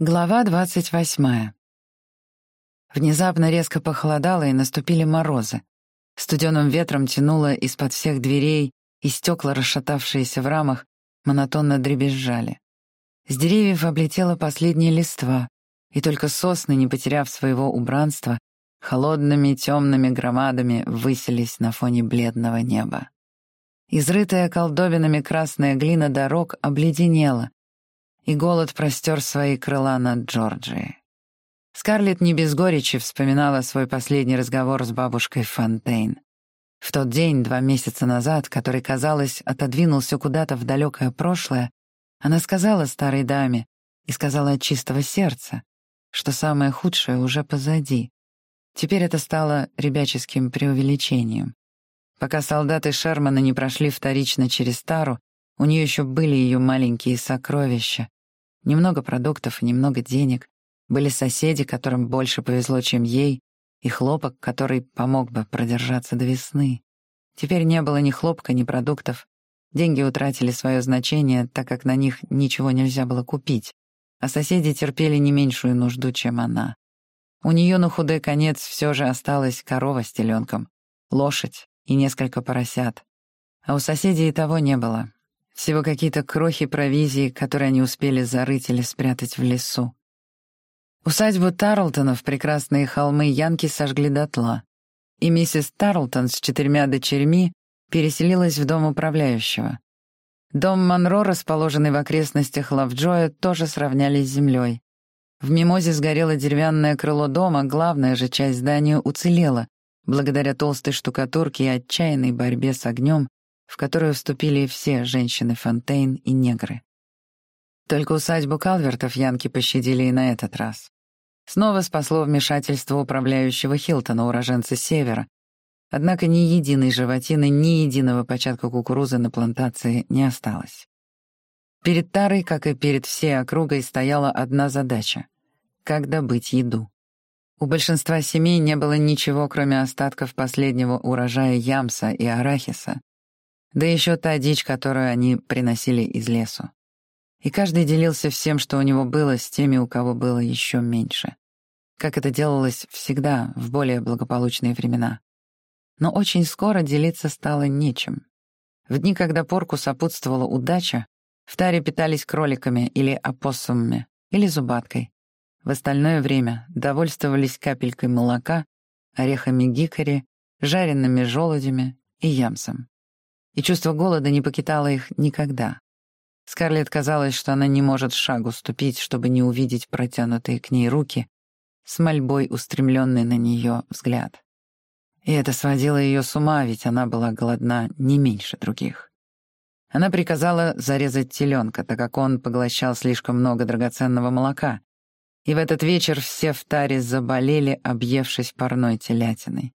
Глава двадцать восьмая. Внезапно резко похолодало, и наступили морозы. Студеным ветром тянуло из-под всех дверей, и стекла, расшатавшиеся в рамах, монотонно дребезжали. С деревьев облетела последняя листва, и только сосны, не потеряв своего убранства, холодными темными громадами высились на фоне бледного неба. Изрытая колдобинами красная глина дорог обледенела, и голод простер свои крыла над Джорджией. Скарлетт не без горечи вспоминала свой последний разговор с бабушкой Фонтейн. В тот день, два месяца назад, который, казалось, отодвинулся куда-то в далекое прошлое, она сказала старой даме и сказала от чистого сердца, что самое худшее уже позади. Теперь это стало ребяческим преувеличением. Пока солдаты Шермана не прошли вторично через Тару, у нее еще были ее маленькие сокровища, Немного продуктов и немного денег. Были соседи, которым больше повезло, чем ей, и хлопок, который помог бы продержаться до весны. Теперь не было ни хлопка, ни продуктов. Деньги утратили свое значение, так как на них ничего нельзя было купить, а соседи терпели не меньшую нужду, чем она. У нее на худой конец все же осталась корова с теленком, лошадь и несколько поросят. А у соседей и того не было. Всего какие-то крохи провизии, которые они успели зарыть или спрятать в лесу. Усадьбу Тарлтонов прекрасные холмы Янки сожгли дотла, и миссис Тарлтон с четырьмя дочерьми переселилась в дом управляющего. Дом Монро, расположенный в окрестностях Лавджоя, тоже сравняли с землей. В мимозе сгорело деревянное крыло дома, главная же часть здания уцелела, благодаря толстой штукатурке и отчаянной борьбе с огнем, в которую вступили все женщины Фонтейн и негры. Только усадьбу Калвертов янки пощадили и на этот раз. Снова спасло вмешательство управляющего Хилтона, уроженца Севера. Однако ни единой животины, ни единого початка кукурузы на плантации не осталось. Перед Тарой, как и перед всей округой, стояла одна задача — как добыть еду. У большинства семей не было ничего, кроме остатков последнего урожая ямса и арахиса, да еще та дичь, которую они приносили из лесу. И каждый делился всем, что у него было, с теми, у кого было еще меньше. Как это делалось всегда, в более благополучные времена. Но очень скоро делиться стало нечем. В дни, когда порку сопутствовала удача, в таре питались кроликами или опоссумами, или зубаткой. В остальное время довольствовались капелькой молока, орехами гикори, жареными желудями и ямсом и чувство голода не покидало их никогда. Скарлетт казалось, что она не может шагу ступить, чтобы не увидеть протянутые к ней руки, с мольбой устремленный на нее взгляд. И это сводило ее с ума, ведь она была голодна не меньше других. Она приказала зарезать теленка, так как он поглощал слишком много драгоценного молока, и в этот вечер все в таре заболели, объевшись парной телятиной.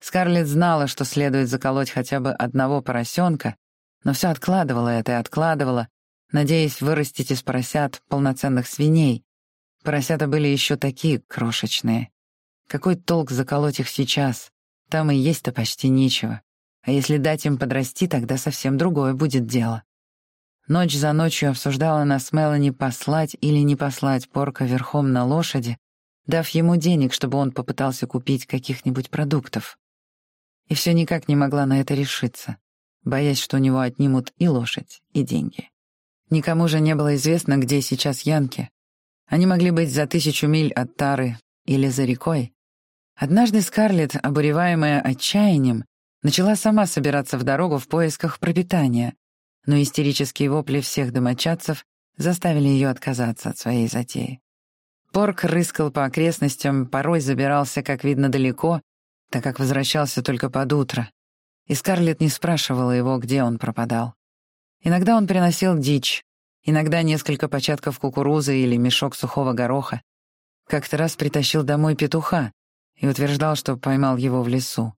Скарлетт знала, что следует заколоть хотя бы одного поросенка, но все откладывала это и откладывала, надеясь вырастить из поросят полноценных свиней. Поросята были еще такие крошечные. Какой толк заколоть их сейчас? Там и есть-то почти нечего. А если дать им подрасти, тогда совсем другое будет дело. Ночь за ночью обсуждала она с Мелани послать или не послать порка верхом на лошади, дав ему денег, чтобы он попытался купить каких-нибудь продуктов и все никак не могла на это решиться, боясь, что у него отнимут и лошадь, и деньги. Никому же не было известно, где сейчас Янки. Они могли быть за тысячу миль от Тары или за рекой. Однажды Скарлетт, обуреваемая отчаянием, начала сама собираться в дорогу в поисках пропитания, но истерические вопли всех домочадцев заставили ее отказаться от своей затеи. Порк рыскал по окрестностям, порой забирался, как видно, далеко, так как возвращался только под утро, и Скарлетт не спрашивала его, где он пропадал. Иногда он приносил дичь, иногда несколько початков кукурузы или мешок сухого гороха. Как-то раз притащил домой петуха и утверждал, что поймал его в лесу.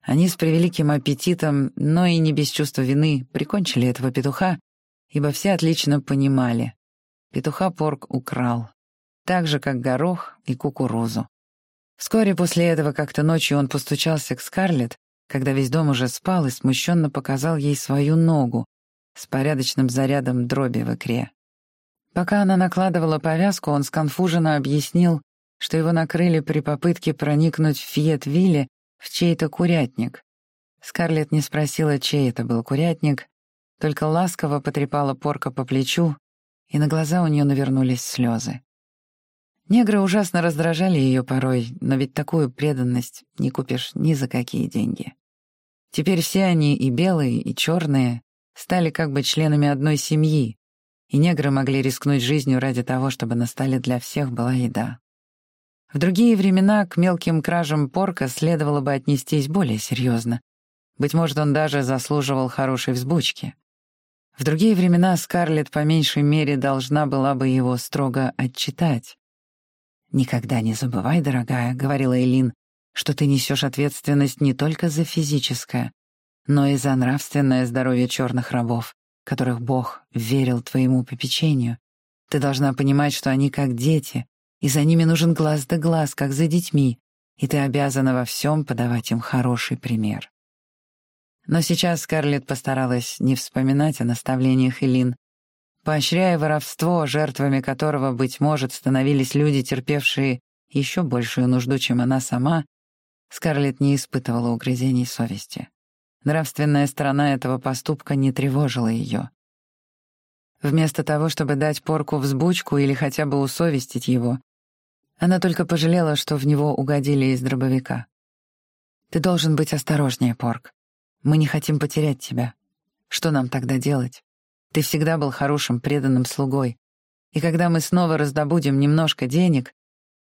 Они с превеликим аппетитом, но и не без чувства вины, прикончили этого петуха, ибо все отлично понимали. Петуха Порк украл, так же, как горох и кукурузу. Вскоре после этого как-то ночью он постучался к Скарлетт, когда весь дом уже спал и смущенно показал ей свою ногу с порядочным зарядом дроби в икре. Пока она накладывала повязку, он сконфуженно объяснил, что его накрыли при попытке проникнуть в Фиетвилле в чей-то курятник. Скарлетт не спросила, чей это был курятник, только ласково потрепала порка по плечу, и на глаза у нее навернулись слезы. Негры ужасно раздражали ее порой, но ведь такую преданность не купишь ни за какие деньги. Теперь все они, и белые, и черные, стали как бы членами одной семьи, и негры могли рискнуть жизнью ради того, чтобы на столе для всех была еда. В другие времена к мелким кражам порка следовало бы отнестись более серьезно. Быть может, он даже заслуживал хорошей взбучки. В другие времена Скарлетт по меньшей мере должна была бы его строго отчитать. «Никогда не забывай, дорогая», — говорила Элин, «что ты несешь ответственность не только за физическое, но и за нравственное здоровье черных рабов которых Бог верил твоему попечению. Ты должна понимать, что они как дети, и за ними нужен глаз да глаз, как за детьми, и ты обязана во всем подавать им хороший пример. Но сейчас Скарлетт постаралась не вспоминать о наставлениях Элин. Поощряя воровство, жертвами которого, быть может, становились люди, терпевшие еще большую нужду, чем она сама, Скарлетт не испытывала угрызений совести. Нравственная сторона этого поступка не тревожила ее. Вместо того, чтобы дать порку взбучку или хотя бы усовестить его, она только пожалела, что в него угодили из дробовика. «Ты должен быть осторожнее, порк. Мы не хотим потерять тебя. Что нам тогда делать? Ты всегда был хорошим, преданным слугой. И когда мы снова раздобудем немножко денег,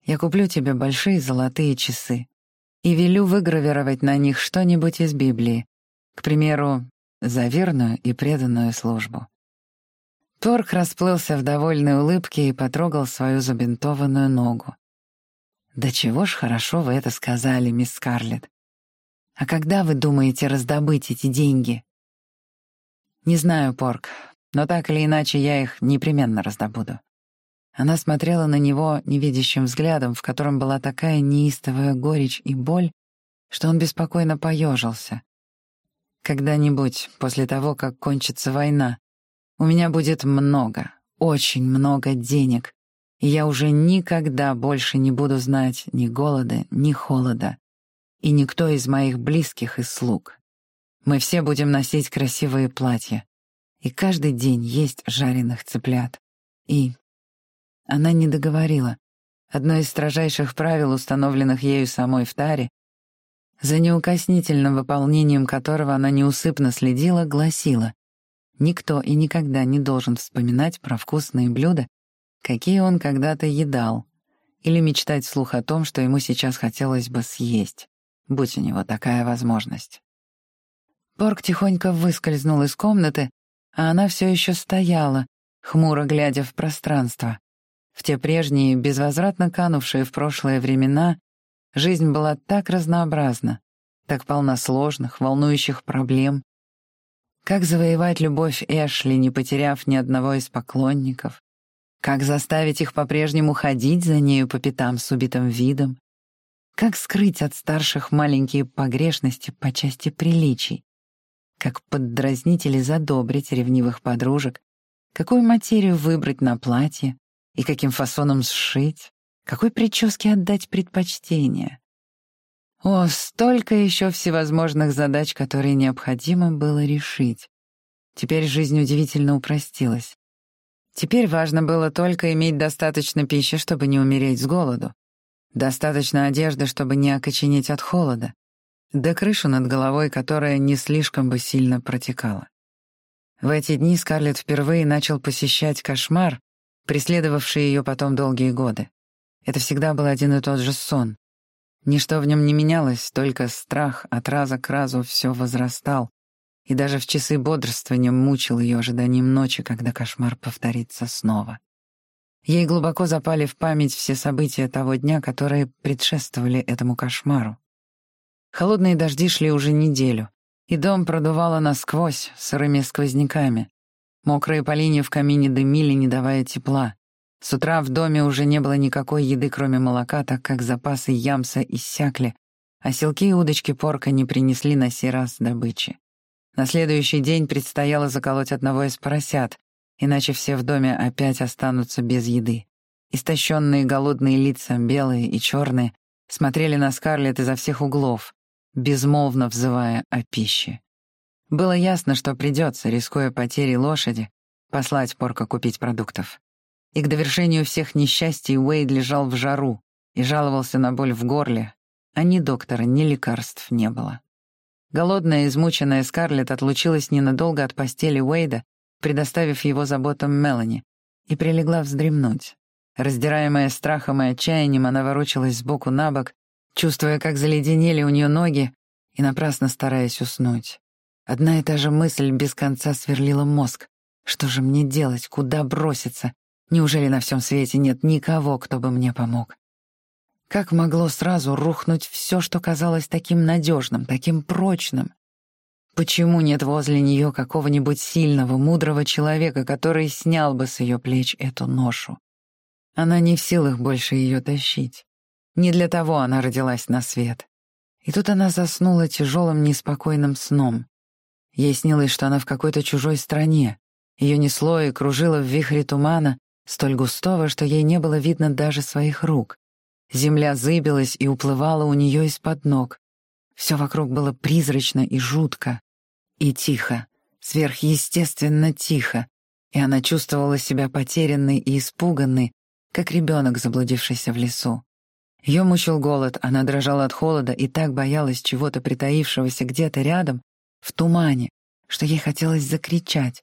я куплю тебе большие золотые часы и велю выгравировать на них что-нибудь из Библии, к примеру, за верную и преданную службу. Торг расплылся в довольной улыбке и потрогал свою забинтованную ногу. «Да чего ж хорошо вы это сказали, мисс Скарлетт. А когда вы думаете раздобыть эти деньги?» «Не знаю, Порк, но так или иначе я их непременно раздобуду». Она смотрела на него невидящим взглядом, в котором была такая неистовая горечь и боль, что он беспокойно поежился. Когда-нибудь, после того, как кончится война, у меня будет много, очень много денег, и я уже никогда больше не буду знать ни голода, ни холода, и никто из моих близких и слуг. Мы все будем носить красивые платья, и каждый день есть жареных цыплят. И... Она не договорила. Одно из строжайших правил, установленных ею самой в Таре, за неукоснительным выполнением которого она неусыпно следила, гласила «Никто и никогда не должен вспоминать про вкусные блюда, какие он когда-то едал, или мечтать вслух о том, что ему сейчас хотелось бы съесть, будь у него такая возможность». Порк тихонько выскользнул из комнаты, а она все еще стояла, хмуро глядя в пространство. В те прежние, безвозвратно канувшие в прошлое времена, Жизнь была так разнообразна, так полна сложных, волнующих проблем. Как завоевать любовь Эшли, не потеряв ни одного из поклонников? Как заставить их по-прежнему ходить за нею по пятам с убитым видом? Как скрыть от старших маленькие погрешности по части приличий? Как поддразнить или задобрить ревнивых подружек? Какую материю выбрать на платье? И каким фасоном сшить? Какой прическе отдать предпочтение? О, столько еще всевозможных задач, которые необходимо было решить. Теперь жизнь удивительно упростилась. Теперь важно было только иметь достаточно пищи, чтобы не умереть с голоду, достаточно одежды, чтобы не окоченеть от холода, да крышу над головой, которая не слишком бы сильно протекала. В эти дни Скарлетт впервые начал посещать кошмар, преследовавший ее потом долгие годы. Это всегда был один и тот же сон. Ничто в нем не менялось, только страх от раза к разу все возрастал, и даже в часы бодрствования мучил ее ожиданием ночи, когда кошмар повторится снова. Ей глубоко запали в память все события того дня, которые предшествовали этому кошмару. Холодные дожди шли уже неделю, и дом продувало насквозь сырыми сквозняками. Мокрые поленья в камине дымили, не давая тепла. С утра в доме уже не было никакой еды, кроме молока, так как запасы ямса иссякли, а селки и удочки порка не принесли на сей раз добычи. На следующий день предстояло заколоть одного из поросят, иначе все в доме опять останутся без еды. Истощенные голодные лица, белые и черные, смотрели на Скарлетт изо всех углов, безмолвно взывая о пище. Было ясно, что придется, рискуя потерей лошади, послать Порка купить продуктов. И к довершению всех несчастий Уэйд лежал в жару и жаловался на боль в горле, а ни доктора, ни лекарств не было. Голодная, измученная Скарлетт отлучилась ненадолго от постели Уэйда, предоставив его заботам Мелани, и прилегла вздремнуть. Раздираемая страхом и отчаянием, она ворочалась сбоку на бок, чувствуя, как заледенели у нее ноги, и напрасно стараясь уснуть. Одна и та же мысль без конца сверлила мозг. Что же мне делать? Куда броситься? Неужели на всем свете нет никого, кто бы мне помог? Как могло сразу рухнуть все, что казалось таким надежным, таким прочным? Почему нет возле нее какого-нибудь сильного, мудрого человека, который снял бы с ее плеч эту ношу? Она не в силах больше ее тащить. Не для того она родилась на свет. И тут она заснула тяжелым, неспокойным сном. Ей снилось, что она в какой-то чужой стране. Ее несло и кружило в вихре тумана, столь густого, что ей не было видно даже своих рук. Земля зыбилась и уплывала у нее из-под ног. Все вокруг было призрачно и жутко. И тихо, сверхъестественно тихо. И она чувствовала себя потерянной и испуганной, как ребенок, заблудившийся в лесу. Ее мучил голод, она дрожала от холода и так боялась чего-то притаившегося где-то рядом, в тумане, что ей хотелось закричать.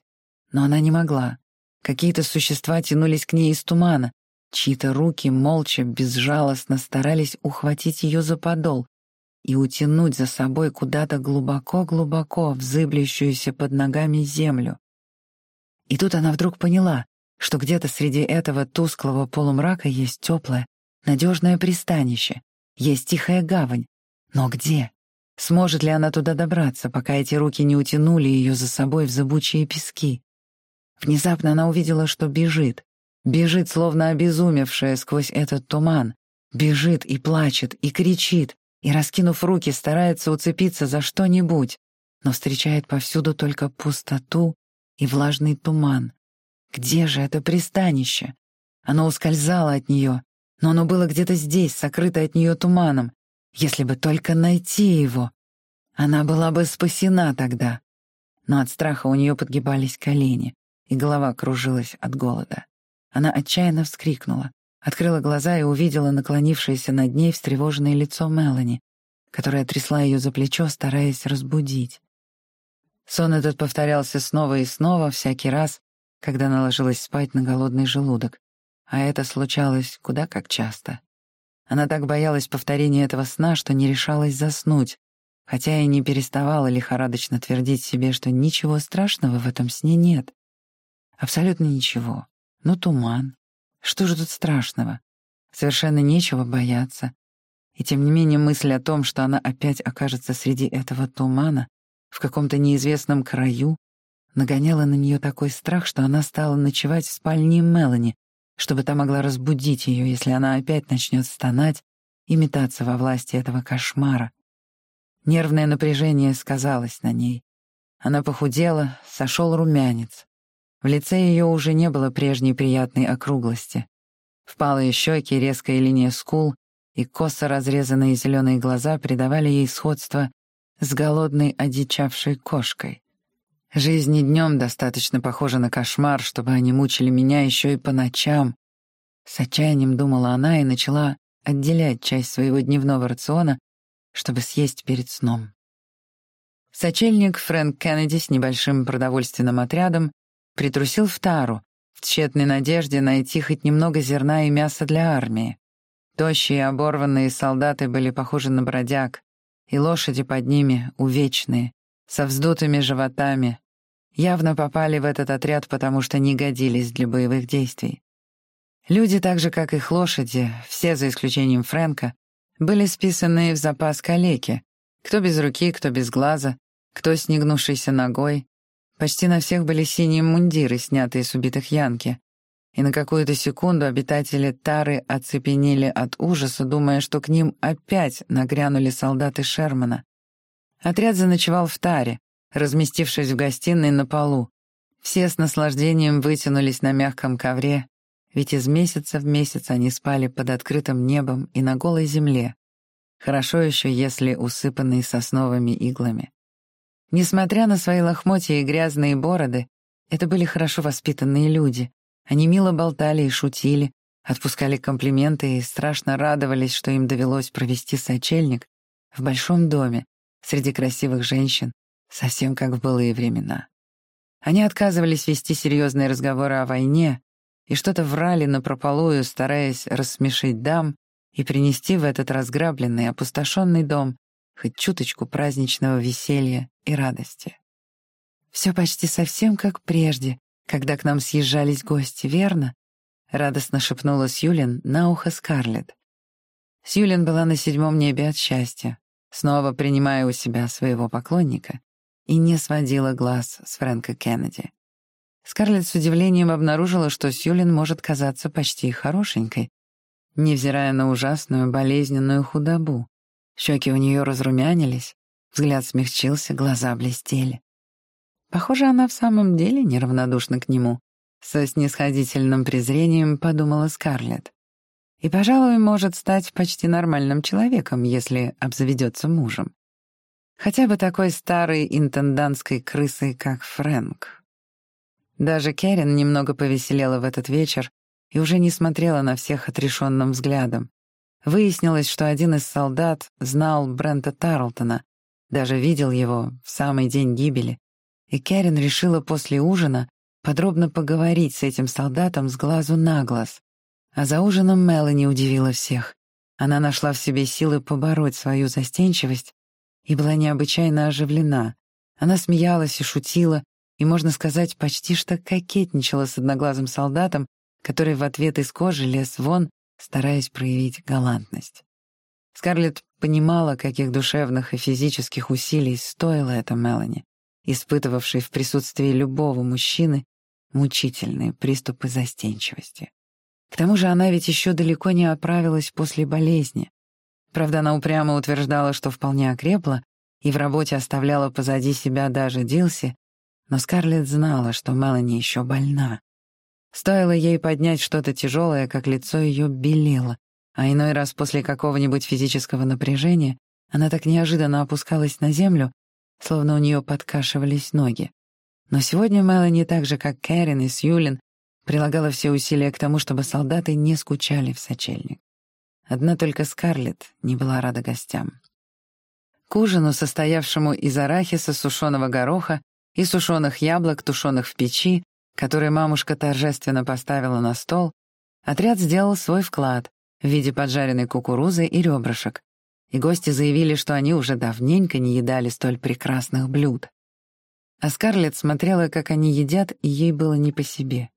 Но она не могла. Какие-то существа тянулись к ней из тумана, чьи-то руки молча, безжалостно старались ухватить ее за подол и утянуть за собой куда-то глубоко-глубоко в зыблющуюся под ногами землю. И тут она вдруг поняла, что где-то среди этого тусклого полумрака есть теплое, надежное пристанище, есть тихая гавань. Но где? Сможет ли она туда добраться, пока эти руки не утянули ее за собой в зыбучие пески? Внезапно она увидела, что бежит. Бежит, словно обезумевшая сквозь этот туман. Бежит и плачет, и кричит, и, раскинув руки, старается уцепиться за что-нибудь, но встречает повсюду только пустоту и влажный туман. Где же это пристанище? Оно ускользало от нее, но оно было где-то здесь, сокрыто от нее туманом, если бы только найти его, она была бы спасена тогда. Но от страха у нее подгибались колени, и голова кружилась от голода. Она отчаянно вскрикнула, открыла глаза и увидела наклонившееся над ней встревоженное лицо Мелани, которая трясла ее за плечо, стараясь разбудить. Сон этот повторялся снова и снова, всякий раз, когда она ложилась спать на голодный желудок, а это случалось куда как часто. Она так боялась повторения этого сна, что не решалась заснуть, хотя и не переставала лихорадочно твердить себе, что ничего страшного в этом сне нет. Абсолютно ничего. Ну, туман. Что же тут страшного? Совершенно нечего бояться. И тем не менее мысль о том, что она опять окажется среди этого тумана, в каком-то неизвестном краю, нагоняла на нее такой страх, что она стала ночевать в спальне Мелани, чтобы та могла разбудить ее, если она опять начнет стонать и метаться во власти этого кошмара. Нервное напряжение сказалось на ней. Она похудела, сошел румянец. В лице ее уже не было прежней приятной округлости. Впалые щеки, резкая линия скул и косо разрезанные зеленые глаза придавали ей сходство с голодной одичавшей кошкой. Жизнь днем достаточно похожа на кошмар, чтобы они мучили меня еще и по ночам. С отчаянием думала она и начала отделять часть своего дневного рациона, чтобы съесть перед сном. Сочельник Фрэнк Кеннеди с небольшим продовольственным отрядом притрусил в Тару в тщетной надежде найти хоть немного зерна и мяса для армии. Тощие оборванные солдаты были похожи на бродяг, и лошади под ними увечные, со вздутыми животами, явно попали в этот отряд, потому что не годились для боевых действий. Люди, так же как их лошади, все за исключением Фрэнка, были списаны в запас калеки, кто без руки, кто без глаза, кто с негнувшейся ногой. Почти на всех были синие мундиры, снятые с убитых янки. И на какую-то секунду обитатели Тары оцепенели от ужаса, думая, что к ним опять нагрянули солдаты Шермана. Отряд заночевал в таре, разместившись в гостиной на полу, Все с наслаждением вытянулись на мягком ковре, ведь из месяца в месяц они спали под открытым небом и на голой земле, хорошо еще, если усыпанные сосновыми иглами. Несмотря на свои лохмотья и грязные бороды, это были хорошо воспитанные люди. Они мило болтали и шутили, отпускали комплименты и страшно радовались, что им довелось провести сочельник в большом доме среди красивых женщин, совсем как в былые времена. Они отказывались вести серьезные разговоры о войне и что-то врали напропалую, стараясь рассмешить дам и принести в этот разграбленный, опустошенный дом хоть чуточку праздничного веселья и радости. Все почти совсем как прежде, когда к нам съезжались гости, верно? Радостно шепнула Сьюлин на ухо Скарлетт. Сьюлин была на седьмом небе от счастья, снова принимая у себя своего поклонника, и не сводила глаз с Фрэнка Кеннеди. Скарлетт с удивлением обнаружила, что Сьюлин может казаться почти хорошенькой, невзирая на ужасную болезненную худобу. Щеки у нее разрумянились, взгляд смягчился, глаза блестели. Похоже, она в самом деле неравнодушна к нему. Со снисходительным презрением подумала Скарлетт. И, пожалуй, может стать почти нормальным человеком, если обзаведется мужем. Хотя бы такой старой интендантской крысой, как Фрэнк. Даже Кэрин немного повеселела в этот вечер и уже не смотрела на всех отрешенным взглядом. Выяснилось, что один из солдат знал Брента Тарлтона, даже видел его в самый день гибели, и Кэрин решила после ужина подробно поговорить с этим солдатом с глазу на глаз. А за ужином Мелани удивила всех. Она нашла в себе силы побороть свою застенчивость и была необычайно оживлена. Она смеялась и шутила, и, можно сказать, почти что кокетничала с одноглазым солдатом, который в ответ из кожи лез вон стараясь проявить галантность. Скарлетт понимала, каких душевных и физических усилий стоило это Мелани, испытывавшей в присутствии любого мужчины мучительные приступы застенчивости. К тому же она ведь еще далеко не оправилась после болезни. Правда, она упрямо утверждала, что вполне окрепла и в работе оставляла позади себя даже Дилси, но Скарлетт знала, что Мелани еще больна. Стоило ей поднять что-то тяжелое, как лицо ее белело, а иной раз после какого-нибудь физического напряжения она так неожиданно опускалась на землю, словно у нее подкашивались ноги. Но сегодня Мелани, так же как Кэрин и Сьюлин, прилагала все усилия к тому, чтобы солдаты не скучали в сочельник. Одна только Скарлетт не была рада гостям. К ужину, состоявшему из арахиса, сушеного гороха и сушеных яблок, тушеных в печи, который мамушка торжественно поставила на стол, отряд сделал свой вклад в виде поджаренной кукурузы и ребрышек, и гости заявили, что они уже давненько не едали столь прекрасных блюд. А Скарлетт смотрела, как они едят, и ей было не по себе.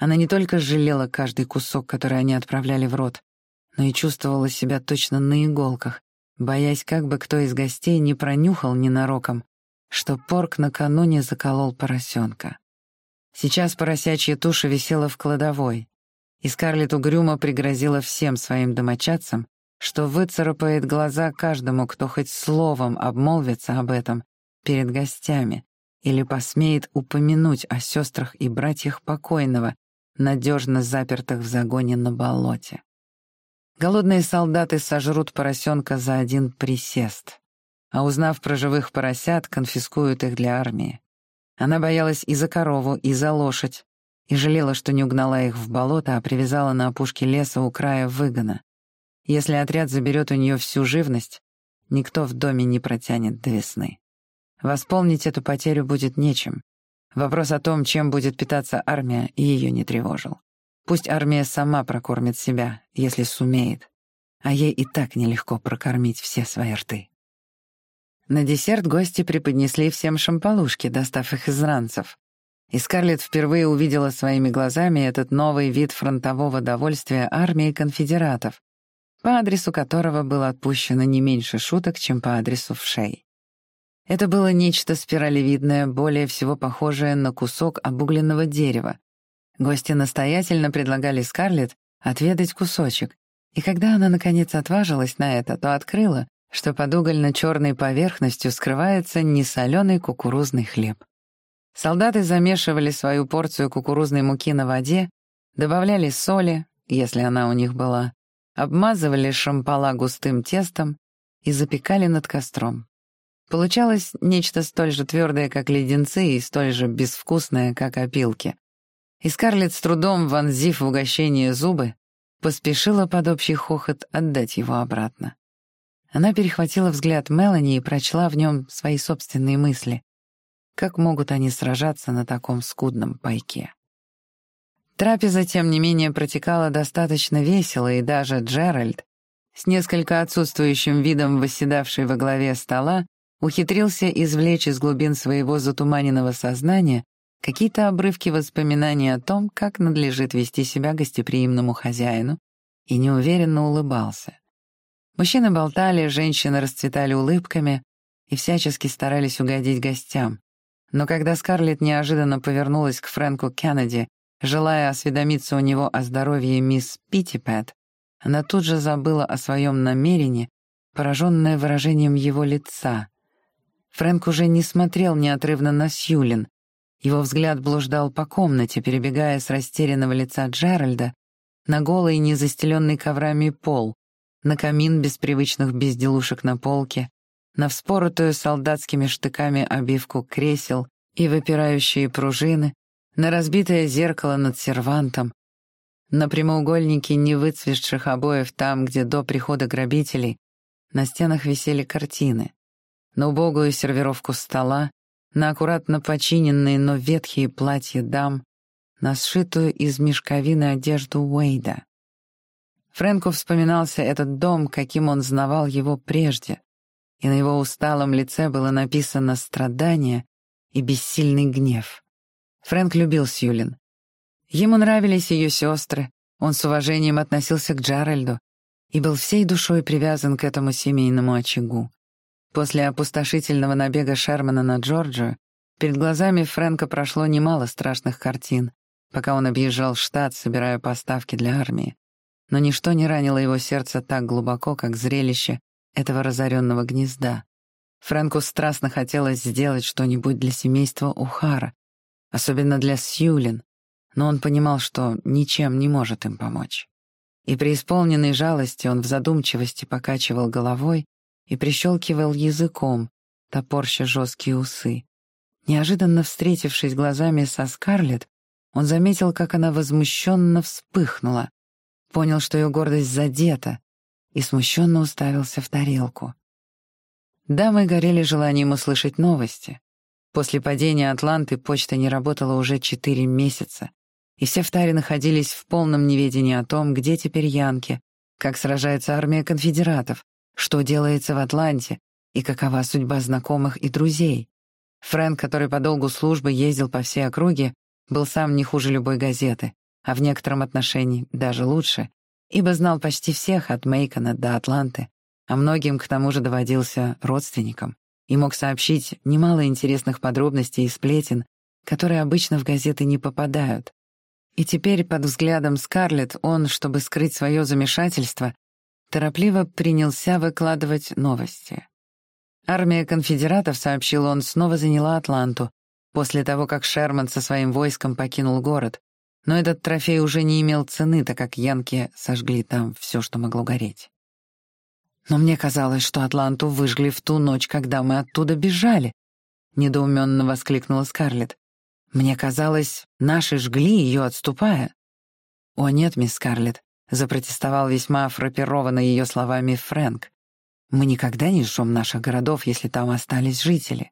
Она не только жалела каждый кусок, который они отправляли в рот, но и чувствовала себя точно на иголках, боясь, как бы кто из гостей не пронюхал ненароком, что порк накануне заколол поросенка. Сейчас поросячья туша висела в кладовой, и Скарлетт угрюмо пригрозила всем своим домочадцам, что выцарапает глаза каждому, кто хоть словом обмолвится об этом перед гостями или посмеет упомянуть о сестрах и братьях покойного, надежно запертых в загоне на болоте. Голодные солдаты сожрут поросенка за один присест, а узнав про живых поросят, конфискуют их для армии. Она боялась и за корову, и за лошадь, и жалела, что не угнала их в болото, а привязала на опушке леса у края выгона. Если отряд заберет у нее всю живность, никто в доме не протянет до весны. Восполнить эту потерю будет нечем. Вопрос о том, чем будет питаться армия, ее не тревожил. Пусть армия сама прокормит себя, если сумеет, а ей и так нелегко прокормить все свои рты. На десерт гости преподнесли всем шампалушки, достав их из ранцев. И Скарлетт впервые увидела своими глазами этот новый вид фронтового довольствия армии конфедератов, по адресу которого было отпущено не меньше шуток, чем по адресу в шей. Это было нечто спиралевидное, более всего похожее на кусок обугленного дерева. Гости настоятельно предлагали Скарлетт отведать кусочек, и когда она, наконец, отважилась на это, то открыла, что под угольно-черной поверхностью скрывается несоленый кукурузный хлеб. Солдаты замешивали свою порцию кукурузной муки на воде, добавляли соли, если она у них была, обмазывали шампала густым тестом и запекали над костром. Получалось нечто столь же твердое, как леденцы, и столь же безвкусное, как опилки. И Скарлетт с трудом, вонзив в угощение зубы, поспешила под общий хохот отдать его обратно. Она перехватила взгляд Мелани и прочла в нем свои собственные мысли. Как могут они сражаться на таком скудном пайке? Трапеза, тем не менее, протекала достаточно весело, и даже Джеральд, с несколько отсутствующим видом восседавший во главе стола, ухитрился извлечь из глубин своего затуманенного сознания какие-то обрывки воспоминаний о том, как надлежит вести себя гостеприимному хозяину, и неуверенно улыбался. Мужчины болтали, женщины расцветали улыбками и всячески старались угодить гостям. Но когда Скарлетт неожиданно повернулась к Фрэнку Кеннеди, желая осведомиться у него о здоровье мисс Питтипэт, она тут же забыла о своем намерении, пораженная выражением его лица. Фрэнк уже не смотрел неотрывно на Сьюлин. Его взгляд блуждал по комнате, перебегая с растерянного лица Джеральда на голый, незастеленный коврами пол, на камин без привычных безделушек на полке, на вспоротую солдатскими штыками обивку кресел и выпирающие пружины, на разбитое зеркало над сервантом, на прямоугольники невыцветших обоев там, где до прихода грабителей на стенах висели картины на убогую сервировку стола, на аккуратно починенные, но ветхие платья дам, на сшитую из мешковины одежду Уэйда. Фрэнку вспоминался этот дом, каким он знавал его прежде, и на его усталом лице было написано «страдание» и «бессильный гнев». Фрэнк любил Сьюлин. Ему нравились ее сестры, он с уважением относился к Джаральду и был всей душой привязан к этому семейному очагу. После опустошительного набега Шермана на Джорджию перед глазами Фрэнка прошло немало страшных картин, пока он объезжал штат, собирая поставки для армии. Но ничто не ранило его сердце так глубоко, как зрелище этого разоренного гнезда. Фрэнку страстно хотелось сделать что-нибудь для семейства Ухара, особенно для Сьюлин, но он понимал, что ничем не может им помочь. И при исполненной жалости он в задумчивости покачивал головой, и прищелкивал языком, топорща жесткие усы. Неожиданно встретившись глазами со Скарлетт, он заметил, как она возмущенно вспыхнула, понял, что ее гордость задета, и смущенно уставился в тарелку. Дамы горели желанием услышать новости. После падения Атланты почта не работала уже четыре месяца, и все в таре находились в полном неведении о том, где теперь Янки, как сражается армия конфедератов, что делается в Атланте и какова судьба знакомых и друзей. Фрэнк, который по долгу службы ездил по всей округе, был сам не хуже любой газеты, а в некотором отношении даже лучше, ибо знал почти всех от Мейкона до Атланты, а многим к тому же доводился родственникам и мог сообщить немало интересных подробностей и сплетен, которые обычно в газеты не попадают. И теперь под взглядом Скарлетт он, чтобы скрыть свое замешательство, торопливо принялся выкладывать новости. Армия конфедератов, сообщил он, снова заняла Атланту, после того, как Шерман со своим войском покинул город, но этот трофей уже не имел цены, так как янки сожгли там все, что могло гореть. «Но мне казалось, что Атланту выжгли в ту ночь, когда мы оттуда бежали», — недоуменно воскликнула Скарлетт. «Мне казалось, наши жгли ее, отступая». «О нет, мисс Скарлетт, запротестовал весьма фрапированный ее словами Фрэнк. «Мы никогда не жжем наших городов, если там остались жители.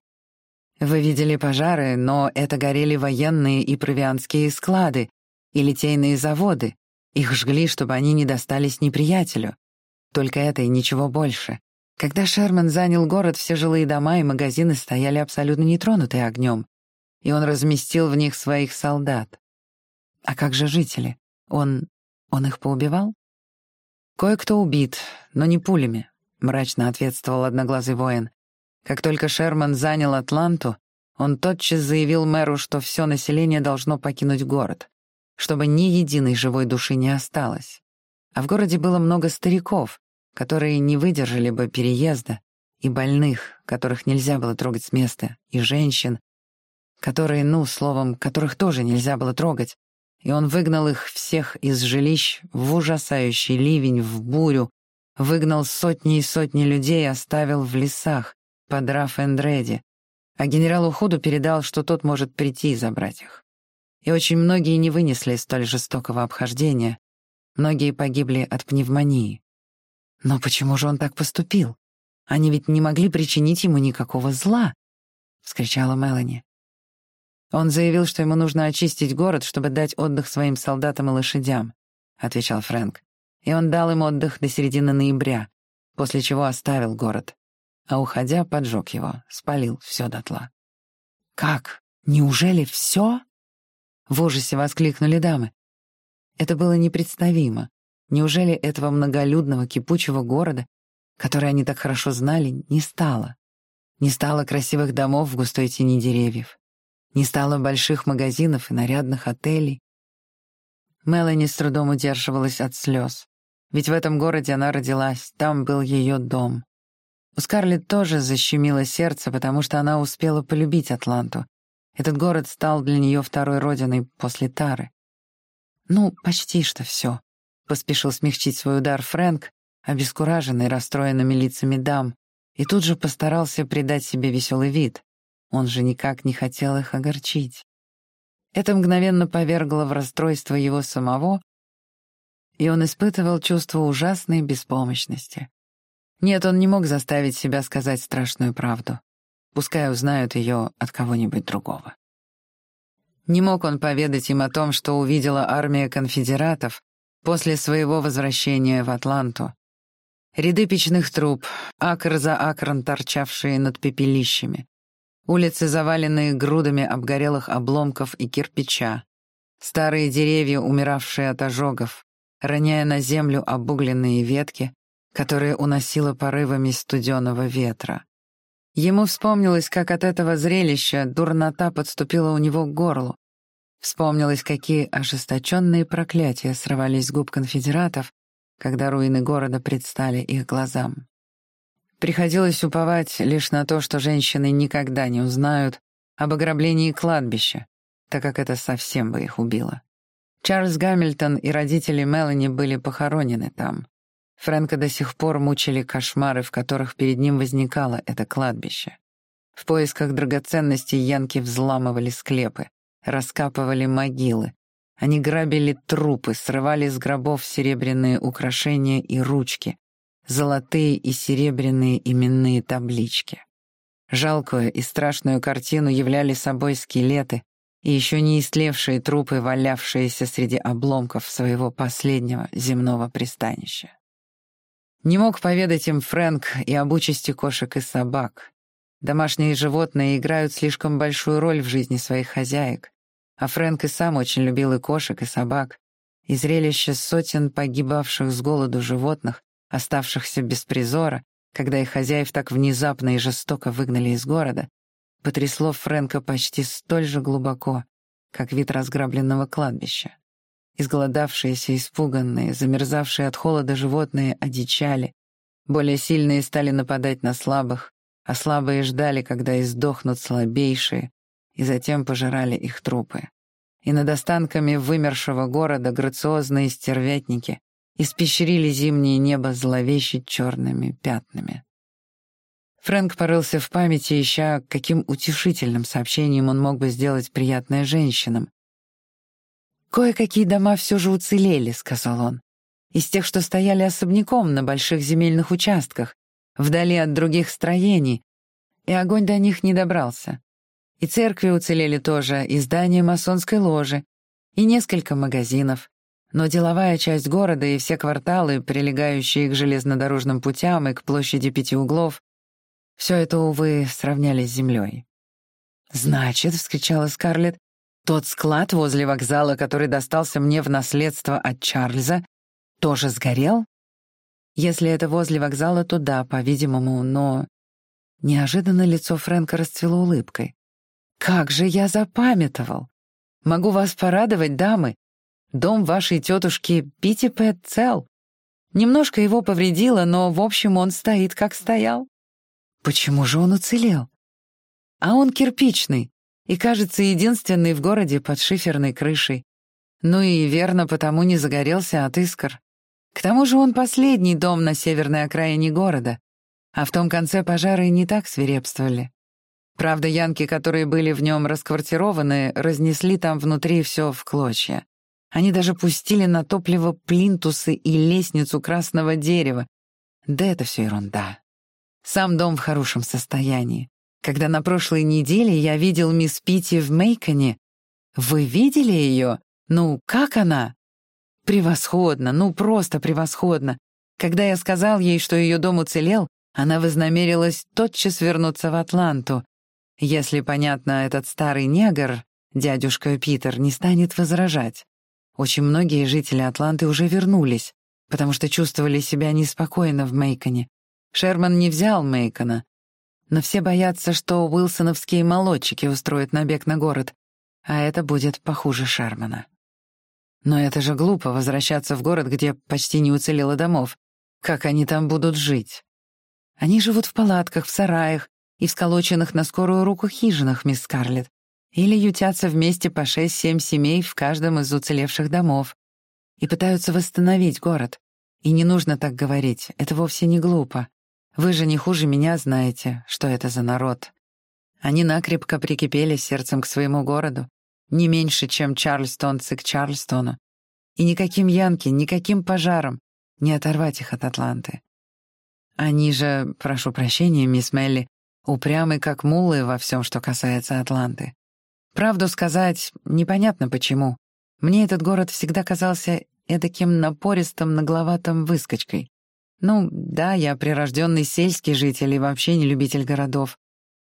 Вы видели пожары, но это горели военные и провианские склады и литейные заводы. Их жгли, чтобы они не достались неприятелю. Только это и ничего больше. Когда Шерман занял город, все жилые дома и магазины стояли абсолютно нетронутые огнем, и он разместил в них своих солдат. А как же жители? Он он их поубивал? Кое-кто убит, но не пулями, мрачно ответствовал одноглазый воин. Как только Шерман занял Атланту, он тотчас заявил мэру, что все население должно покинуть город, чтобы ни единой живой души не осталось. А в городе было много стариков, которые не выдержали бы переезда, и больных, которых нельзя было трогать с места, и женщин. которые, ну, словом, которых тоже нельзя было трогать, и он выгнал их всех из жилищ в ужасающий ливень, в бурю, выгнал сотни и сотни людей, оставил в лесах, под Раф-Эндреди, а генералу Худу передал, что тот может прийти и забрать их. И очень многие не вынесли столь жестокого обхождения, многие погибли от пневмонии. Но почему же он так поступил? Они ведь не могли причинить ему никакого зла, — вскричала Мелани. Он заявил, что ему нужно очистить город, чтобы дать отдых своим солдатам и лошадям, — отвечал Фрэнк. И он дал им отдых до середины ноября, после чего оставил город. А уходя, поджег его, спалил все дотла. «Как? Неужели все?» В ужасе воскликнули дамы. Это было непредставимо. Неужели этого многолюдного, кипучего города, который они так хорошо знали, не стало? Не стало красивых домов в густой тени деревьев. Не стало больших магазинов и нарядных отелей. Мелани с трудом удерживалась от слез. Ведь в этом городе она родилась, там был ее дом. У Скарлетт тоже защемило сердце, потому что она успела полюбить Атланту. Этот город стал для нее второй родиной после Тары. «Ну, почти что все», — поспешил смягчить свой удар Фрэнк, обескураженный расстроенными лицами дам, и тут же постарался придать себе веселый вид. Он же никак не хотел их огорчить. Это мгновенно повергло в расстройство его самого, и он испытывал чувство ужасной беспомощности. Нет, он не мог заставить себя сказать страшную правду. Пускай узнают ее от кого-нибудь другого. Не мог он поведать им о том, что увидела армия конфедератов после своего возвращения в Атланту. Ряды печных труб, акр за акром торчавшие над пепелищами, Улицы, заваленные грудами обгорелых обломков и кирпича. Старые деревья, умиравшие от ожогов, роняя на землю обугленные ветки, которые уносило порывами студеного ветра. Ему вспомнилось, как от этого зрелища дурнота подступила у него к горлу. Вспомнилось, какие ожесточенные проклятия срывались с губ конфедератов, когда руины города предстали их глазам. Приходилось уповать лишь на то, что женщины никогда не узнают об ограблении кладбища, так как это совсем бы их убило. Чарльз Гамильтон и родители Мелани были похоронены там. Фрэнка до сих пор мучили кошмары, в которых перед ним возникало это кладбище. В поисках драгоценностей янки взламывали склепы, раскапывали могилы. Они грабили трупы, срывали с гробов серебряные украшения и ручки, золотые и серебряные именные таблички. Жалкую и страшную картину являли собой скелеты и еще не истлевшие трупы, валявшиеся среди обломков своего последнего земного пристанища. Не мог поведать им Фрэнк и об участи кошек и собак. Домашние животные играют слишком большую роль в жизни своих хозяек, а Фрэнк и сам очень любил и кошек, и собак, и зрелище сотен погибавших с голоду животных оставшихся без призора, когда их хозяев так внезапно и жестоко выгнали из города, потрясло Фрэнка почти столь же глубоко, как вид разграбленного кладбища. Изголодавшиеся, испуганные, замерзавшие от холода животные одичали, более сильные стали нападать на слабых, а слабые ждали, когда издохнут слабейшие, и затем пожирали их трупы. И над останками вымершего города грациозные стервятники испещрили зимнее небо зловеще черными пятнами. Фрэнк порылся в памяти, ища, каким утешительным сообщением он мог бы сделать приятное женщинам. «Кое-какие дома все же уцелели», — сказал он. «Из тех, что стояли особняком на больших земельных участках, вдали от других строений, и огонь до них не добрался. И церкви уцелели тоже, и здание масонской ложи, и несколько магазинов, но деловая часть города и все кварталы, прилегающие к железнодорожным путям и к площади пяти углов, все это, увы, сравняли с землей. «Значит», — вскричала Скарлетт, «тот склад возле вокзала, который достался мне в наследство от Чарльза, тоже сгорел?» «Если это возле вокзала, то да, по-видимому, но...» Неожиданно лицо Фрэнка расцвело улыбкой. «Как же я запамятовал! Могу вас порадовать, дамы, Дом вашей тетушки Питтипэт цел. Немножко его повредило, но, в общем, он стоит, как стоял. Почему же он уцелел? А он кирпичный. И, кажется, единственный в городе под шиферной крышей. Ну и верно, потому не загорелся от искр. К тому же он последний дом на северной окраине города, а в том конце пожары не так свирепствовали. Правда, янки, которые были в нем расквартированы, разнесли там внутри все в клочья. Они даже пустили на топливо плинтусы и лестницу красного дерева. Да это все ерунда. Сам дом в хорошем состоянии. Когда на прошлой неделе я видел мисс Питти в Мейконе, вы видели ее? Ну, как она? Превосходно, ну просто превосходно. Когда я сказал ей, что ее дом уцелел, она вознамерилась тотчас вернуться в Атланту. Если, понятно, этот старый негр, дядюшка Питер, не станет возражать. Очень многие жители Атланты уже вернулись, потому что чувствовали себя неспокойно в Мейконе. Шерман не взял Мейкона, но все боятся, что уилсоновские молодчики устроят набег на город, а это будет похуже Шермана. Но это же глупо возвращаться в город, где почти не уцелело домов. Как они там будут жить? Они живут в палатках, в сараях и в сколоченных на скорую руку хижинах, мисс Скарлетт. Или ютятся вместе по шесть-семь семей в каждом из уцелевших домов. И пытаются восстановить город. И не нужно так говорить, это вовсе не глупо. Вы же не хуже меня знаете, что это за народ. Они накрепко прикипели сердцем к своему городу, не меньше, чем чарльстонцы к Чарльстону. И никаким янки, никаким пожаром не оторвать их от Атланты. Они же, прошу прощения, мисс Мелли, упрямы как мулы во всем, что касается Атланты. Правду сказать, непонятно почему. Мне этот город всегда казался эдаким напористым, нагловатым выскочкой. Ну, да, я прирожденный сельский житель и вообще не любитель городов.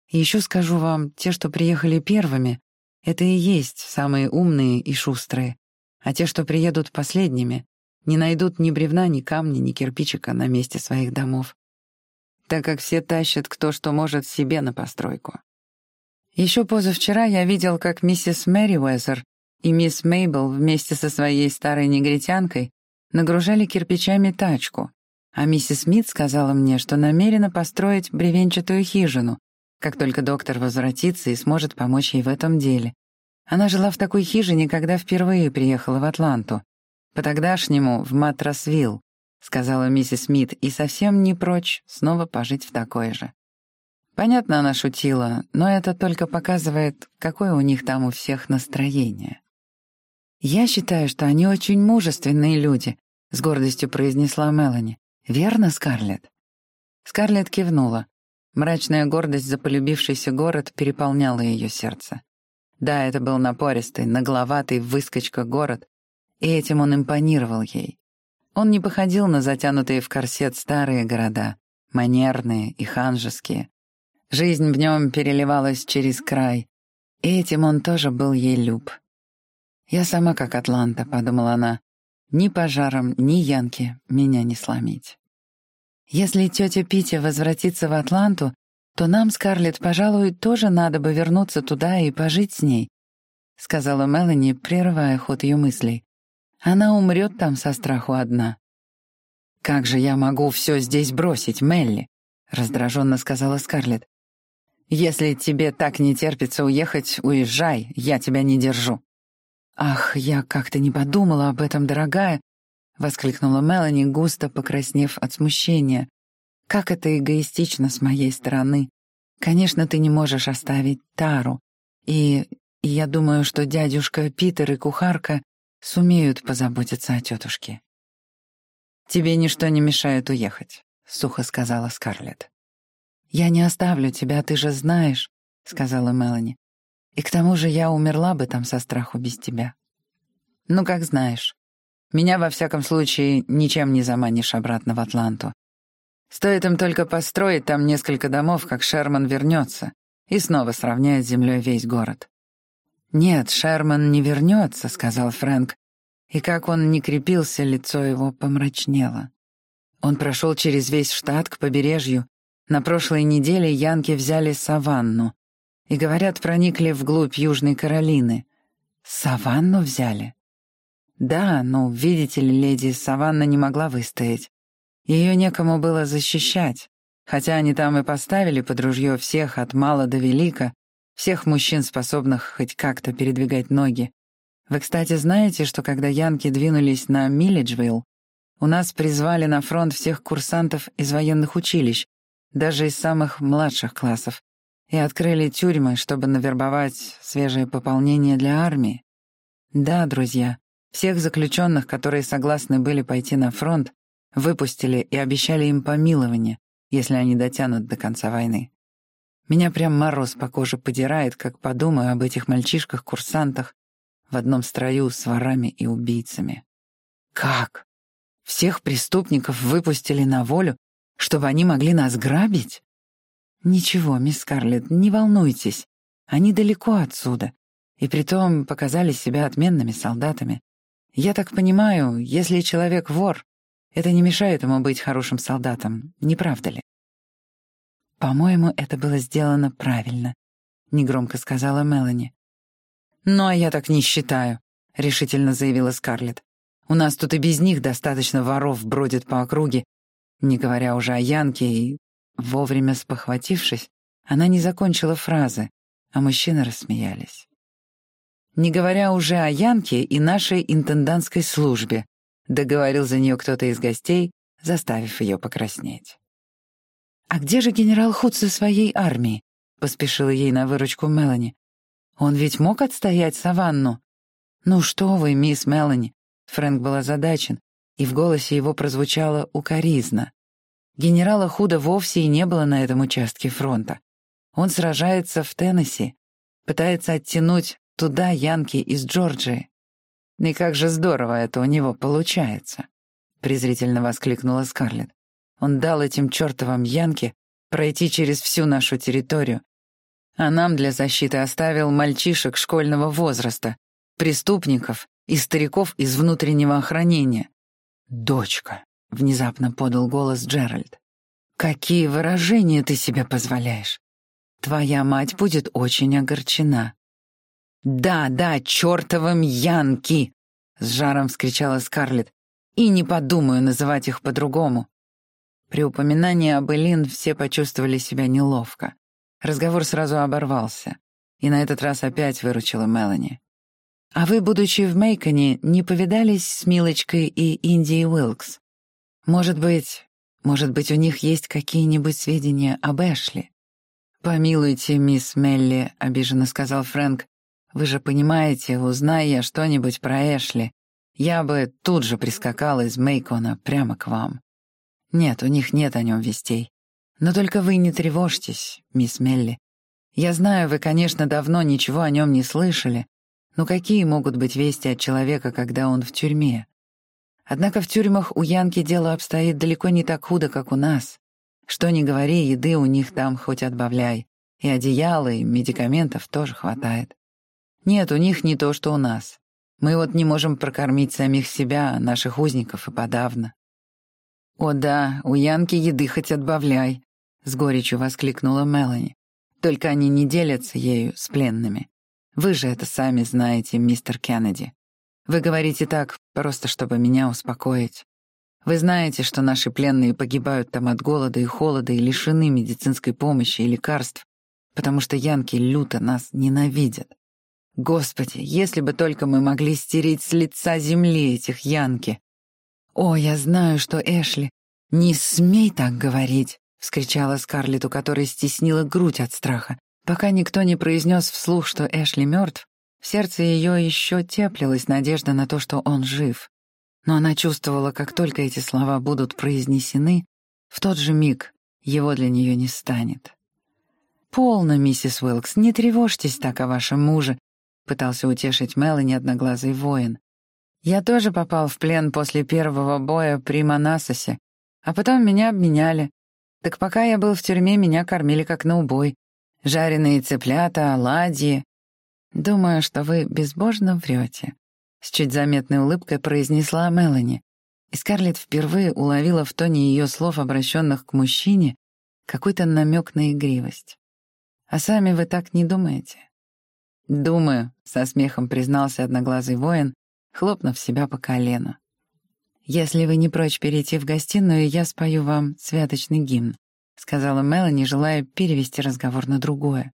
И еще скажу вам, те, что приехали первыми, это и есть самые умные и шустрые, а те, что приедут последними, не найдут ни бревна, ни камня, ни кирпичика на месте своих домов, так как все тащат кто что может себе на постройку. Еще позавчера я видел, как миссис Мэри Уэзер и мисс Мейбл вместе со своей старой негритянкой нагружали кирпичами тачку, а миссис Смит сказала мне, что намерена построить бревенчатую хижину, как только доктор возвратится и сможет помочь ей в этом деле. Она жила в такой хижине, когда впервые приехала в Атланту. По-тогдашнему в Матрасвилл, сказала миссис Смит, и совсем не прочь снова пожить в такой же. Понятно, она шутила, но это только показывает, какое у них там у всех настроение. «Я считаю, что они очень мужественные люди», — с гордостью произнесла Мелани. «Верно, Скарлетт?» Скарлетт кивнула. Мрачная гордость за полюбившийся город переполняла ее сердце. Да, это был напористый, нагловатый выскочка город, и этим он импонировал ей. Он не походил на затянутые в корсет старые города, манерные и ханжеские. Жизнь в нем переливалась через край, и этим он тоже был ей люб. «Я сама как Атланта», — подумала она. «Ни пожаром, ни янки меня не сломить». Если тетя Питя возвратится в Атланту, то нам, Скарлетт, пожалуй, тоже надо бы вернуться туда и пожить с ней», — сказала Мелани, прерывая ход ее мыслей. «Она умрет там со страху одна». «Как же я могу все здесь бросить, Мелли?» — раздраженно сказала Скарлетт. «Если тебе так не терпится уехать, уезжай, я тебя не держу». «Ах, я как-то не подумала об этом, дорогая», — воскликнула Мелани, густо покраснев от смущения. «Как это эгоистично с моей стороны. Конечно, ты не можешь оставить Тару. И, и я думаю, что дядюшка Питер и кухарка сумеют позаботиться о тетушке». «Тебе ничто не мешает уехать», — сухо сказала Скарлетт. «Я не оставлю тебя, ты же знаешь», — сказала Мелани. «И к тому же я умерла бы там со страху без тебя». «Ну, как знаешь. Меня, во всяком случае, ничем не заманишь обратно в Атланту. Стоит им только построить там несколько домов, как Шерман вернется и снова сравняет с землей весь город. «Нет, Шерман не вернется», — сказал Фрэнк, и как он не крепился, лицо его помрачнело. Он прошел через весь штат к побережью. На прошлой неделе янки взяли Саванну и, говорят, проникли вглубь Южной Каролины. Саванну взяли? Да, но, видите ли, леди Саванна не могла выстоять. Ее некому было защищать. Хотя они там и поставили под ружье всех от мала до велика, Всех мужчин, способных хоть как-то передвигать ноги. Вы, кстати, знаете, что когда янки двинулись на Милледжвилл, у нас призвали на фронт всех курсантов из военных училищ, даже из самых младших классов, и открыли тюрьмы, чтобы навербовать свежее пополнение для армии. Да, друзья, всех заключенных, которые согласны были пойти на фронт, выпустили и обещали им помилование, если они дотянут до конца войны. Меня прям мороз по коже подирает, как подумаю об этих мальчишках-курсантах в одном строю с ворами и убийцами. Как? Всех преступников выпустили на волю, чтобы они могли нас грабить? Ничего, мисс Скарлетт, не волнуйтесь. Они далеко отсюда. И притом показали себя отменными солдатами. Я так понимаю, если человек вор, это не мешает ему быть хорошим солдатом, не правда ли? «По-моему, это было сделано правильно», — негромко сказала Мелани. «Ну, а я так не считаю», — решительно заявила Скарлетт. «У нас тут и без них достаточно воров бродит по округе, не говоря уже о Янке, и...» Вовремя спохватившись, она не закончила фразы, а мужчины рассмеялись. «Не говоря уже о Янке и нашей интендантской службе», — договорил за нее кто-то из гостей, заставив ее покраснеть. «А где же генерал Худ со своей армией?» — поспешила ей на выручку Мелани. «Он ведь мог отстоять саванну?» «Ну что вы, мисс Мелани!» Фрэнк был озадачен, и в голосе его прозвучало укоризна. Генерала Худа вовсе и не было на этом участке фронта. Он сражается в Теннесси, пытается оттянуть туда янки из Джорджии. «И как же здорово это у него получается!» — презрительно воскликнула Скарлетт. Он дал этим чертовым Янке пройти через всю нашу территорию, а нам для защиты оставил мальчишек школьного возраста, преступников и стариков из внутреннего охранения. «Дочка», — внезапно подал голос Джеральд, — «какие выражения ты себе позволяешь? Твоя мать будет очень огорчена». «Да, да, чертовым Янки!» — с жаром вскричала Скарлетт. «И не подумаю называть их по-другому. При упоминании об Элин все почувствовали себя неловко. Разговор сразу оборвался, и на этот раз опять выручила Мелани. «А вы, будучи в Мейконе, не повидались с Милочкой и Индией Уилкс? Может быть, может быть, у них есть какие-нибудь сведения об Эшли?» «Помилуйте, мисс Мелли», — обиженно сказал Фрэнк. «Вы же понимаете, узнай я что-нибудь про Эшли, я бы тут же прискакал из Мейкона прямо к вам. Нет, у них нет о нем вестей. Но только вы не тревожьтесь, мисс Мелли. Я знаю, вы, конечно, давно ничего о нем не слышали, но какие могут быть вести от человека, когда он в тюрьме? Однако в тюрьмах у Янки дело обстоит далеко не так худо, как у нас. Что ни говори, еды у них там хоть отбавляй. И одеяла, и медикаментов тоже хватает. Нет, у них не то, что у нас. Мы вот не можем прокормить самих себя, наших узников и подавно. «О да, у Янки еды хоть отбавляй», — с горечью воскликнула Мелани. «Только они не делятся ею с пленными. Вы же это сами знаете, мистер Кеннеди. Вы говорите так, просто чтобы меня успокоить. Вы знаете, что наши пленные погибают там от голода и холода и лишены медицинской помощи и лекарств, потому что янки люто нас ненавидят. Господи, если бы только мы могли стереть с лица земли этих янки, «О, я знаю, что Эшли...» «Не смей так говорить!» — вскричала Скарлетт, у которой стеснила грудь от страха. Пока никто не произнес вслух, что Эшли мертв, в сердце ее еще теплилась надежда на то, что он жив. Но она чувствовала, как только эти слова будут произнесены, в тот же миг его для нее не станет. «Полно, миссис Уилкс, не тревожьтесь так о вашем муже», — пытался утешить Мелани одноглазый воин. Я тоже попал в плен после первого боя при Манасосе, а потом меня обменяли. Так пока я был в тюрьме, меня кормили как на убой. Жареные цыплята, оладьи. Думаю, что вы безбожно врете. С чуть заметной улыбкой произнесла Мелани. И Скарлетт впервые уловила в тоне ее слов, обращенных к мужчине, какой-то намек на игривость. «А сами вы так не думаете?» «Думаю», — со смехом признался одноглазый воин, хлопнув себя по колену. «Если вы не прочь перейти в гостиную, я спою вам святочный гимн», сказала Мелани, желая перевести разговор на другое.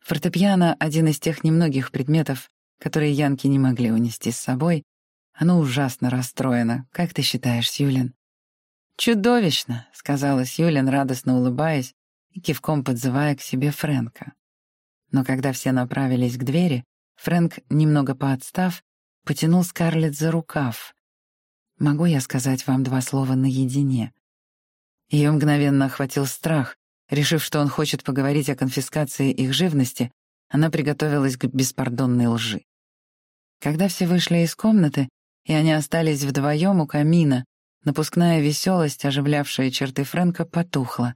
Фортепиано — один из тех немногих предметов, которые янки не могли унести с собой. Оно ужасно расстроено. Как ты считаешь, Сьюлин? «Чудовищно», — сказала Сьюлин, радостно улыбаясь и кивком подзывая к себе Фрэнка. Но когда все направились к двери, Фрэнк, немного поотстав, потянул Скарлетт за рукав. «Могу я сказать вам два слова наедине?» Ее мгновенно охватил страх. Решив, что он хочет поговорить о конфискации их живности, она приготовилась к беспардонной лжи. Когда все вышли из комнаты, и они остались вдвоем у камина, напускная веселость, оживлявшая черты Фрэнка, потухла,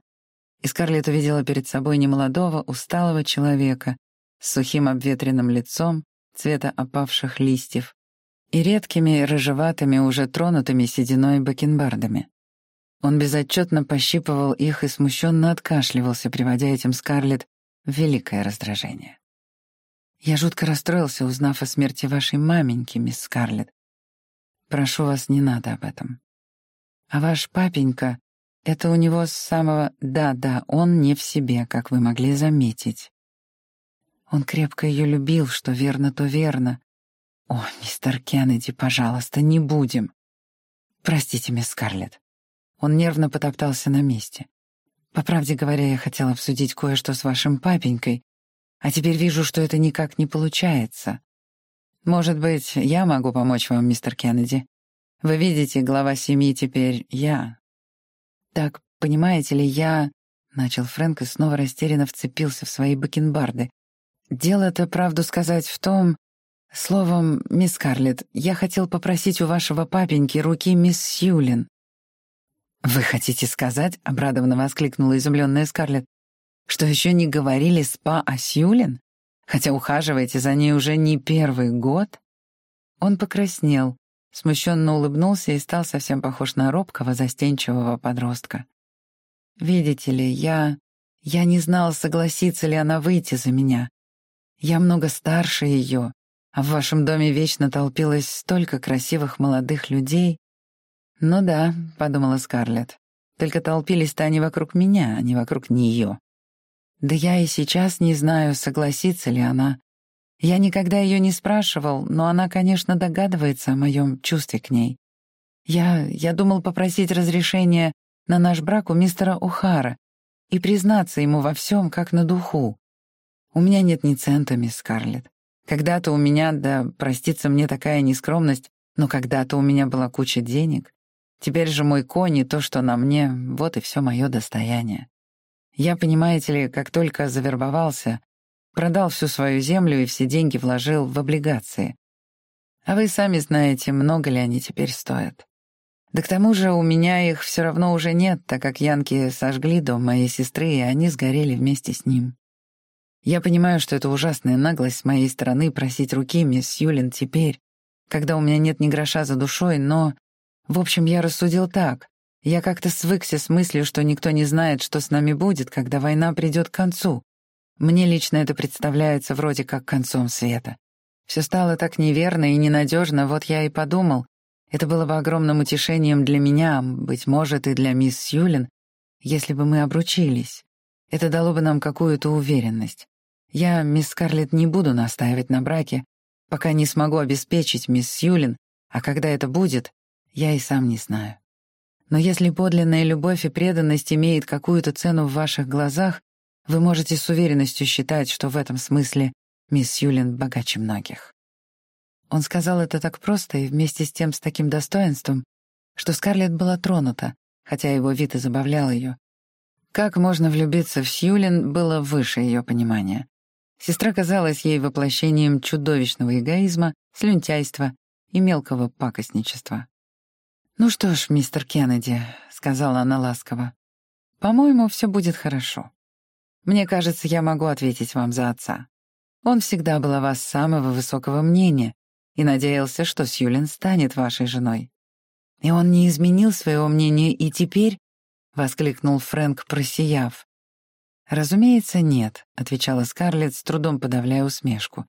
и Скарлетт увидела перед собой немолодого, усталого человека с сухим обветренным лицом, цвета опавших листьев, и редкими, рыжеватыми, уже тронутыми сединой бакенбардами. Он безотчетно пощипывал их и смущенно откашливался, приводя этим Скарлетт в великое раздражение. «Я жутко расстроился, узнав о смерти вашей маменьки, мисс Скарлетт. Прошу вас, не надо об этом. А ваш папенька, это у него с самого «да-да, он не в себе», как вы могли заметить. Он крепко ее любил, что верно, то верно. О, мистер Кеннеди, пожалуйста, не будем. Простите, мисс Скарлетт. Он нервно потоптался на месте. По правде говоря, я хотела обсудить кое-что с вашим папенькой, а теперь вижу, что это никак не получается. Может быть, я могу помочь вам, мистер Кеннеди? Вы видите, глава семьи теперь я. Так, понимаете ли, я... Начал Фрэнк и снова растерянно вцепился в свои бакенбарды. Дело-то, правду сказать, в том... Словом, мисс Карлетт, я хотел попросить у вашего папеньки руки мисс Сьюлин. «Вы хотите сказать?» — обрадованно воскликнула изумленная Скарлетт. «Что еще не говорили спа о Сьюлин? Хотя ухаживаете за ней уже не первый год?» Он покраснел, смущенно улыбнулся и стал совсем похож на робкого, застенчивого подростка. «Видите ли, я... я не знал, согласится ли она выйти за меня. Я много старше ее, а в вашем доме вечно толпилось столько красивых молодых людей. Ну да, подумала Скарлетт. Только толпились-то они вокруг меня, а не вокруг нее. Да я и сейчас не знаю, согласится ли она. Я никогда ее не спрашивал, но она, конечно, догадывается о моем чувстве к ней. Я... я думал попросить разрешения на наш брак у мистера Ухара и признаться ему во всем, как на духу. У меня нет ни цента, мисс Скарлетт. Когда-то у меня, да простится мне такая нескромность, но когда-то у меня была куча денег. Теперь же мой конь и то, что на мне, вот и все мое достояние. Я, понимаете ли, как только завербовался, продал всю свою землю и все деньги вложил в облигации. А вы сами знаете, много ли они теперь стоят. Да к тому же у меня их все равно уже нет, так как янки сожгли дом моей сестры, и они сгорели вместе с ним. Я понимаю, что это ужасная наглость с моей стороны просить руки мисс Юлин теперь, когда у меня нет ни гроша за душой, но... В общем, я рассудил так. Я как-то свыкся с мыслью, что никто не знает, что с нами будет, когда война придет к концу. Мне лично это представляется вроде как концом света. Все стало так неверно и ненадежно, вот я и подумал. Это было бы огромным утешением для меня, быть может, и для мисс Юлин, если бы мы обручились. Это дало бы нам какую-то уверенность. Я, мисс Скарлетт, не буду настаивать на браке, пока не смогу обеспечить мисс Сьюлин, а когда это будет, я и сам не знаю. Но если подлинная любовь и преданность имеет какую-то цену в ваших глазах, вы можете с уверенностью считать, что в этом смысле мисс Сьюлин богаче многих. Он сказал это так просто и вместе с тем с таким достоинством, что Скарлетт была тронута, хотя его вид и забавлял ее. Как можно влюбиться в Сьюлин было выше ее понимания. Сестра казалась ей воплощением чудовищного эгоизма, слюнтяйства и мелкого пакостничества. «Ну что ж, мистер Кеннеди», — сказала она ласково, — «по-моему, все будет хорошо. Мне кажется, я могу ответить вам за отца. Он всегда был о вас самого высокого мнения и надеялся, что Сьюлин станет вашей женой. И он не изменил своего мнения и теперь...» — воскликнул Фрэнк, просияв. «Разумеется, нет», — отвечала Скарлетт, с трудом подавляя усмешку.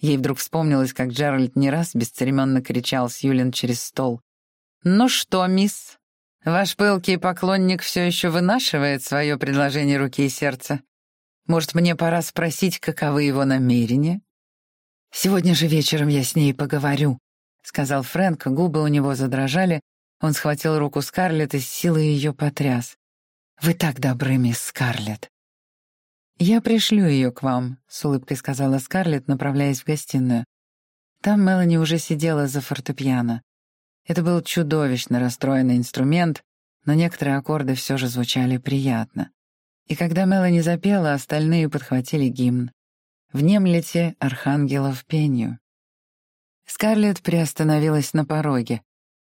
Ей вдруг вспомнилось, как Джеральд не раз бесцеремонно кричал с Юлин через стол. «Ну что, мисс, ваш пылкий поклонник все еще вынашивает свое предложение руки и сердца? Может, мне пора спросить, каковы его намерения? Сегодня же вечером я с ней поговорю, сказал Фрэнк, губы у него задрожали, он схватил руку Скарлетт и с силой ее потряс. «Вы так добры, мисс Скарлетт!» «Я пришлю ее к вам», — с улыбкой сказала Скарлетт, направляясь в гостиную. Там Мелани уже сидела за фортепиано. Это был чудовищно расстроенный инструмент, но некоторые аккорды все же звучали приятно. И когда Мелани запела, остальные подхватили гимн. «Внемлете архангелов пенью». Скарлетт приостановилась на пороге.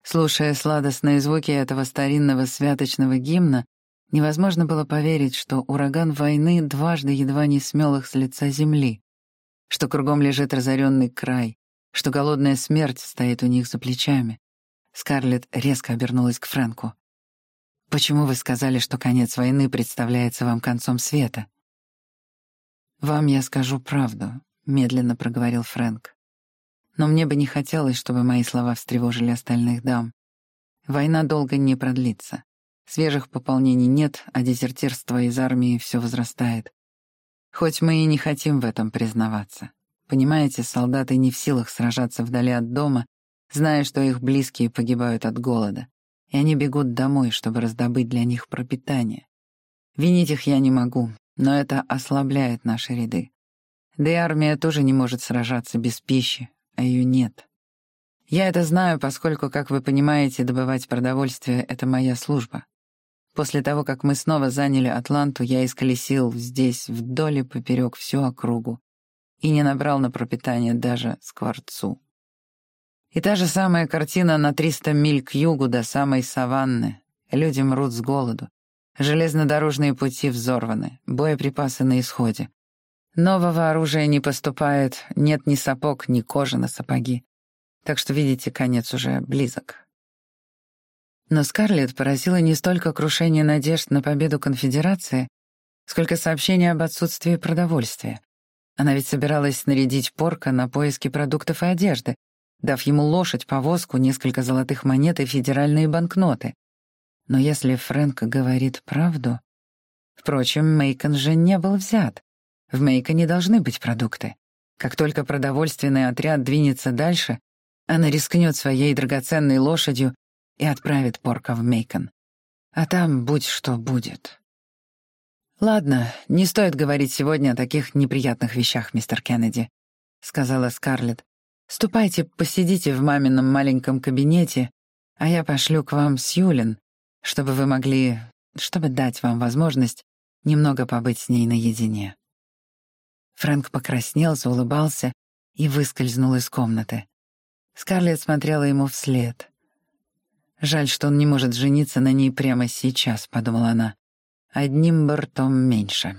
Слушая сладостные звуки этого старинного святочного гимна, невозможно было поверить, что ураган войны дважды едва не смел их с лица земли, что кругом лежит разоренный край, что голодная смерть стоит у них за плечами. Скарлетт резко обернулась к Фрэнку. «Почему вы сказали, что конец войны представляется вам концом света?» «Вам я скажу правду», — медленно проговорил Фрэнк. Но мне бы не хотелось, чтобы мои слова встревожили остальных дам. Война долго не продлится. Свежих пополнений нет, а дезертирство из армии все возрастает. Хоть мы и не хотим в этом признаваться. Понимаете, солдаты не в силах сражаться вдали от дома, зная, что их близкие погибают от голода, и они бегут домой, чтобы раздобыть для них пропитание. Винить их я не могу, но это ослабляет наши ряды. Да и армия тоже не может сражаться без пищи, а ее нет. Я это знаю, поскольку, как вы понимаете, добывать продовольствие — это моя служба. После того, как мы снова заняли Атланту, я исколесил здесь вдоль и поперек всю округу и не набрал на пропитание даже скворцу. И та же самая картина на 300 миль к югу до самой саванны. Люди мрут с голоду. Железнодорожные пути взорваны, боеприпасы на исходе. Нового оружия не поступает, нет ни сапог, ни кожи на сапоги. Так что, видите, конец уже близок. Но Скарлетт поразила не столько крушение надежд на победу конфедерации, сколько сообщение об отсутствии продовольствия. Она ведь собиралась снарядить порка на поиски продуктов и одежды, дав ему лошадь, повозку, несколько золотых монет и федеральные банкноты. Но если Фрэнк говорит правду... Впрочем, Мейкон же не был взят. В Мейка не должны быть продукты. Как только продовольственный отряд двинется дальше, она рискнет своей драгоценной лошадью и отправит порка в Мейкон. А там будь что будет. «Ладно, не стоит говорить сегодня о таких неприятных вещах, мистер Кеннеди», — сказала Скарлетт. «Ступайте, посидите в мамином маленьком кабинете, а я пошлю к вам Сьюлин, чтобы вы могли... чтобы дать вам возможность немного побыть с ней наедине». Фрэнк покраснел, заулыбался и выскользнул из комнаты. Скарлетт смотрела ему вслед. «Жаль, что он не может жениться на ней прямо сейчас», — подумала она. «Одним бортом меньше».